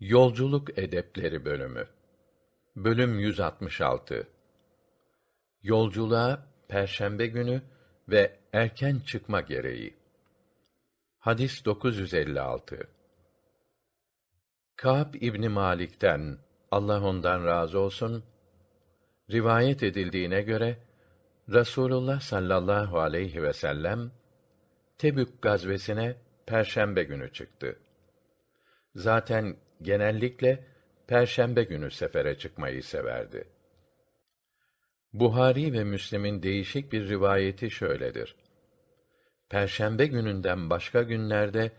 Yolculuk edepleri bölümü. Bölüm 166. Yolculuğa perşembe günü ve erken çıkma gereği. Hadis 956. Kâb İbni Malik'ten Allah ondan razı olsun rivayet edildiğine göre Rasulullah sallallahu aleyhi ve sellem Tebük gazvesine perşembe günü çıktı. Zaten genellikle perşembe günü sefere çıkmayı severdi. Buhari ve Müslim'in değişik bir rivayeti şöyledir. Perşembe gününden başka günlerde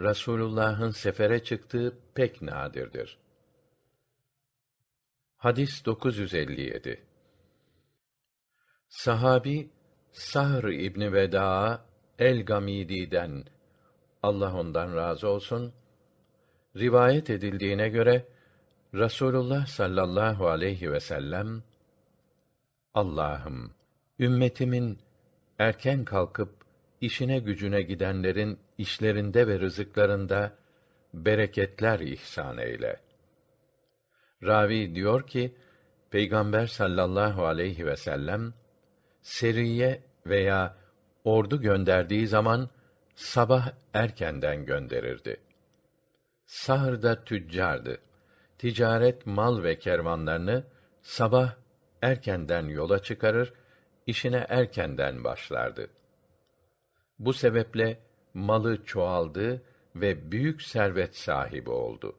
Rasulullah'ın sefere çıktığı pek nadirdir. Hadis 957. Sahabi Sahr İbni Vedaa el-Gamidi'den Allah ondan razı olsun rivayet edildiğine göre Rasulullah sallallahu aleyhi ve sellem Allah'ım ümmetimin erken kalkıp işine gücüne gidenlerin işlerinde ve rızıklarında bereketler ihsan eyle. Ravi diyor ki Peygamber sallallahu aleyhi ve sellem seriye veya ordu gönderdiği zaman sabah erkenden gönderirdi. Sahırda tüccardı. Ticaret, mal ve kervanlarını sabah erkenden yola çıkarır, işine erkenden başlardı. Bu sebeple malı çoğaldı ve büyük servet sahibi oldu.